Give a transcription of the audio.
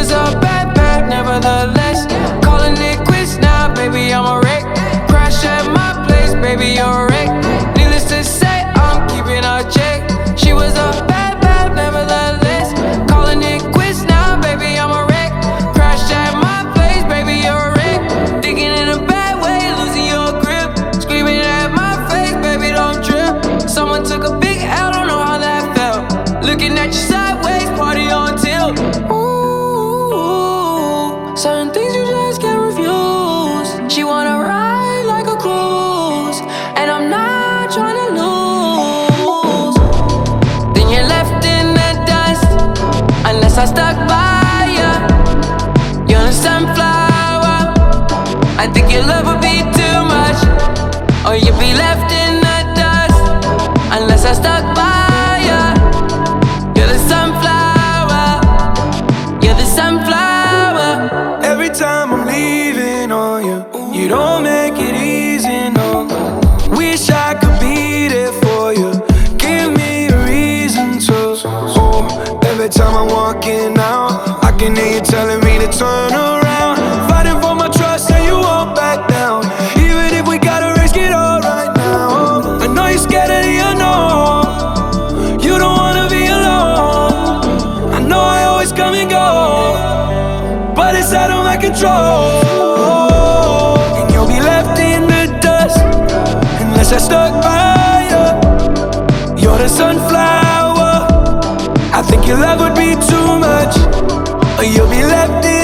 was a bad bad, nevertheless. Calling it quits now, baby, I'm a wreck. Crash at my place, baby, you're a wreck. Needless to say, I'm keeping a check. She was a bad bad, nevertheless. Calling it quits now, baby, I'm a wreck. Crash at my place, baby, you're a wreck. Thinking in a bad way, losing your grip. Screaming at my face, baby, don't trip. Someone took a big L, don't know how that felt. Looking at you. I'm walking out, I can hear you telling me to turn around. Fighting for my trust, and you won't back down. Even if we gotta risk it all right now. I know you're scared of the unknown. You don't wanna be alone. I know I always come and go but it's out of my control. And you'll be left in the dust unless I stuck by you. You're the sunflower. I think your love would be too much, or you'll be left in